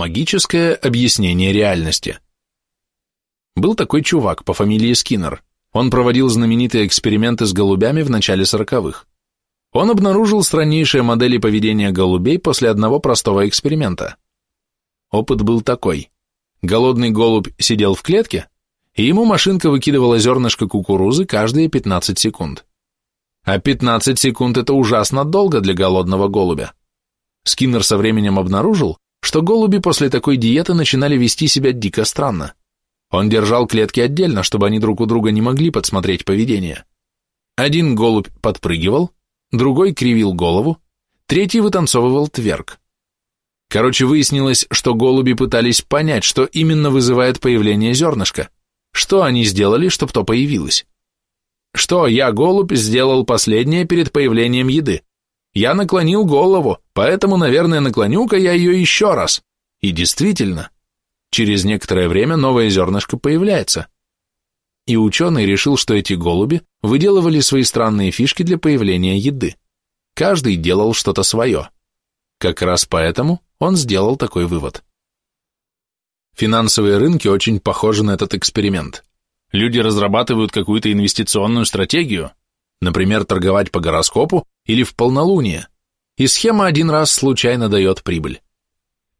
Магическое объяснение реальности. Был такой чувак по фамилии Скиннер. Он проводил знаменитые эксперименты с голубями в начале сороковых. Он обнаружил страннейшие модели поведения голубей после одного простого эксперимента. Опыт был такой. Голодный голубь сидел в клетке, и ему машинка выкидывала зернышко кукурузы каждые 15 секунд. А 15 секунд – это ужасно долго для голодного голубя. Скиннер со временем обнаружил, что голуби после такой диеты начинали вести себя дико странно. Он держал клетки отдельно, чтобы они друг у друга не могли подсмотреть поведение. Один голубь подпрыгивал, другой кривил голову, третий вытанцовывал тверк. Короче, выяснилось, что голуби пытались понять, что именно вызывает появление зернышка, что они сделали, чтобы то появилось. Что я, голубь, сделал последнее перед появлением еды? Я наклонил голову, поэтому, наверное, наклоню-ка я ее еще раз. И действительно, через некоторое время новое зернышко появляется. И ученый решил, что эти голуби выделывали свои странные фишки для появления еды. Каждый делал что-то свое. Как раз поэтому он сделал такой вывод. Финансовые рынки очень похожи на этот эксперимент. Люди разрабатывают какую-то инвестиционную стратегию, например, торговать по гороскопу или в полнолуние, и схема один раз случайно дает прибыль.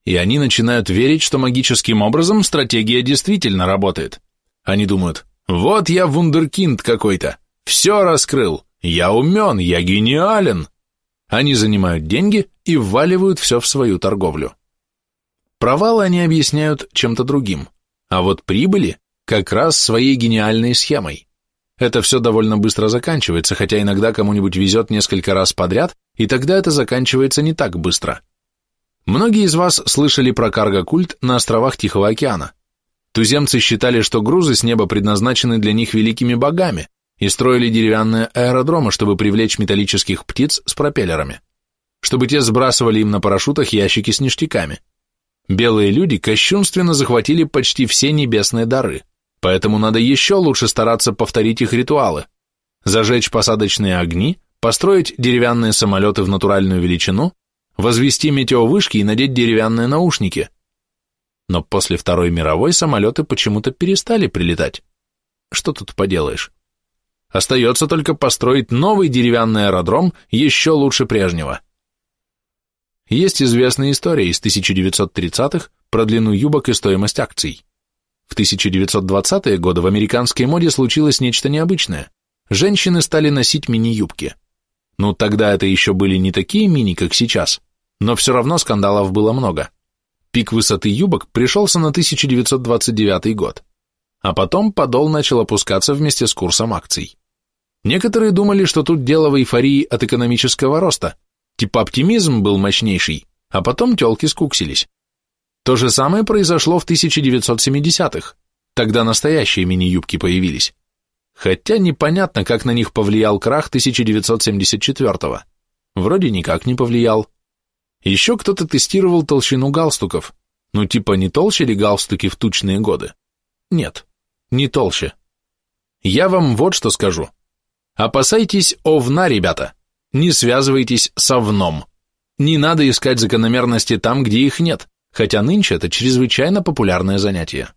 И они начинают верить, что магическим образом стратегия действительно работает. Они думают, вот я вундеркинд какой-то, все раскрыл, я умен, я гениален. Они занимают деньги и вваливают все в свою торговлю. Провалы они объясняют чем-то другим, а вот прибыли как раз своей гениальной схемой. Это все довольно быстро заканчивается, хотя иногда кому-нибудь везет несколько раз подряд, и тогда это заканчивается не так быстро. Многие из вас слышали про карго-культ на островах Тихого океана. Туземцы считали, что грузы с неба предназначены для них великими богами и строили деревянные аэродромы, чтобы привлечь металлических птиц с пропеллерами, чтобы те сбрасывали им на парашютах ящики с ништяками. Белые люди кощунственно захватили почти все небесные дары – Поэтому надо еще лучше стараться повторить их ритуалы. Зажечь посадочные огни, построить деревянные самолеты в натуральную величину, возвести метеовышки и надеть деревянные наушники. Но после Второй мировой самолеты почему-то перестали прилетать. Что тут поделаешь? Остается только построить новый деревянный аэродром еще лучше прежнего. Есть известная история из 1930-х про длину юбок и стоимость акций. В 1920-е годы в американской моде случилось нечто необычное. Женщины стали носить мини-юбки. Ну, тогда это еще были не такие мини, как сейчас, но все равно скандалов было много. Пик высоты юбок пришелся на 1929 год. А потом подол начал опускаться вместе с курсом акций. Некоторые думали, что тут дело в эйфории от экономического роста, типа оптимизм был мощнейший, а потом телки скуксились. То же самое произошло в 1970-х, тогда настоящие мини-юбки появились. Хотя непонятно, как на них повлиял крах 1974-го. Вроде никак не повлиял. Еще кто-то тестировал толщину галстуков. Ну типа не толще ли галстуки в тучные годы? Нет, не толще. Я вам вот что скажу. Опасайтесь овна, ребята. Не связывайтесь с овном. Не надо искать закономерности там, где их нет хотя нынче это чрезвычайно популярное занятие.